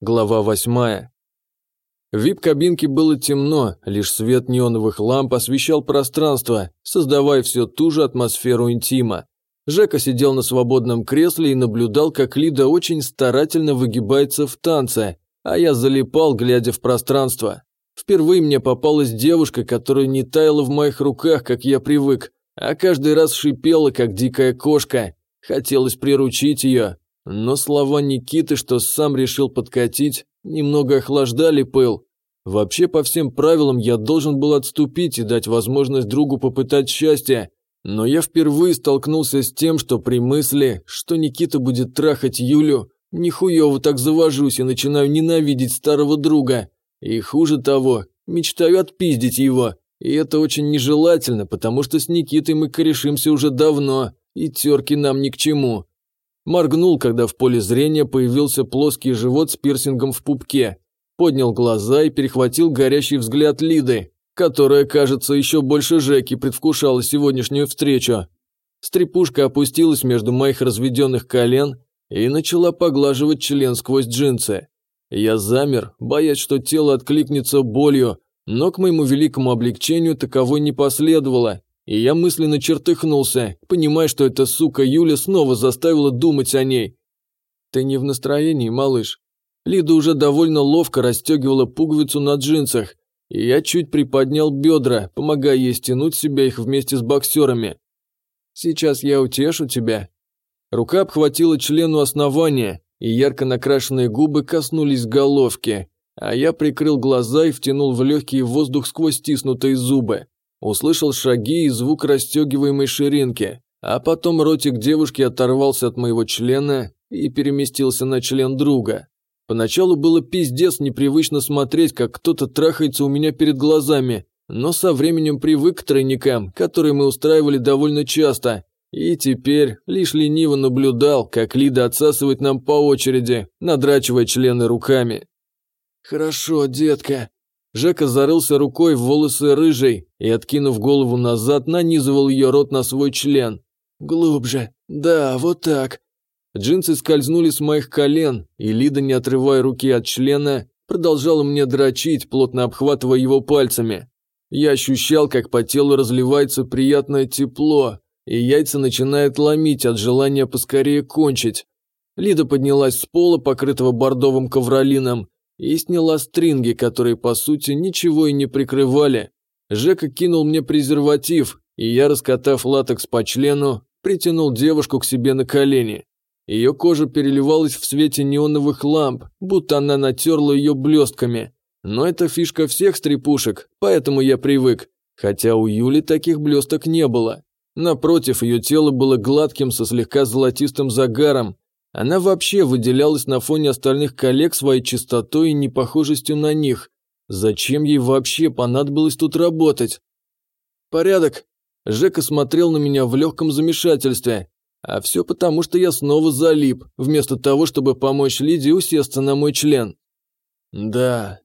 Глава восьмая. В вип-кабинке было темно, лишь свет неоновых ламп освещал пространство, создавая все ту же атмосферу интима. Жека сидел на свободном кресле и наблюдал, как Лида очень старательно выгибается в танце, а я залипал, глядя в пространство. Впервые мне попалась девушка, которая не таяла в моих руках, как я привык, а каждый раз шипела, как дикая кошка. Хотелось приручить ее, но слова Никиты, что сам решил подкатить, немного охлаждали пыл. Вообще, по всем правилам, я должен был отступить и дать возможность другу попытать счастье. Но я впервые столкнулся с тем, что при мысли, что Никита будет трахать Юлю, нихуево так завожусь и начинаю ненавидеть старого друга. И хуже того, мечтаю отпиздить его. И это очень нежелательно, потому что с Никитой мы корешимся уже давно, и терки нам ни к чему. Моргнул, когда в поле зрения появился плоский живот с пирсингом в пупке. Поднял глаза и перехватил горящий взгляд Лиды, которая, кажется, еще больше Жеки предвкушала сегодняшнюю встречу. Стрепушка опустилась между моих разведенных колен и начала поглаживать член сквозь джинсы. Я замер, боясь, что тело откликнется болью, но к моему великому облегчению таковой не последовало, и я мысленно чертыхнулся, понимая, что эта сука Юля снова заставила думать о ней. «Ты не в настроении, малыш?» Лида уже довольно ловко расстегивала пуговицу на джинсах, и я чуть приподнял бедра, помогая ей стянуть себя их вместе с боксерами. «Сейчас я утешу тебя». Рука обхватила члену основания, и ярко накрашенные губы коснулись головки, а я прикрыл глаза и втянул в легкий воздух сквозь стиснутые зубы. Услышал шаги и звук расстегиваемой ширинки, а потом ротик девушки оторвался от моего члена и переместился на член друга. Поначалу было пиздец непривычно смотреть, как кто-то трахается у меня перед глазами, но со временем привык к тройникам, которые мы устраивали довольно часто, и теперь лишь лениво наблюдал, как Лида отсасывает нам по очереди, надрачивая члены руками. «Хорошо, детка», Жека зарылся рукой в волосы рыжей и, откинув голову назад, нанизывал ее рот на свой член. «Глубже. Да, вот так». Джинсы скользнули с моих колен, и Лида, не отрывая руки от члена, продолжала мне дрочить, плотно обхватывая его пальцами. Я ощущал, как по телу разливается приятное тепло, и яйца начинают ломить от желания поскорее кончить. Лида поднялась с пола, покрытого бордовым ковролином, и сняла стринги, которые по сути ничего и не прикрывали. Жека кинул мне презерватив, и я, раскатав латекс по члену, притянул девушку к себе на колени. Ее кожа переливалась в свете неоновых ламп, будто она натерла ее блестками. Но это фишка всех стрепушек, поэтому я привык. Хотя у Юли таких блесток не было. Напротив, ее тело было гладким со слегка золотистым загаром, она вообще выделялась на фоне остальных коллег своей чистотой и непохожестью на них. Зачем ей вообще понадобилось тут работать? «Порядок!» Жека смотрел на меня в легком замешательстве. А все потому, что я снова залип, вместо того, чтобы помочь Лиде усесться на мой член. «Да,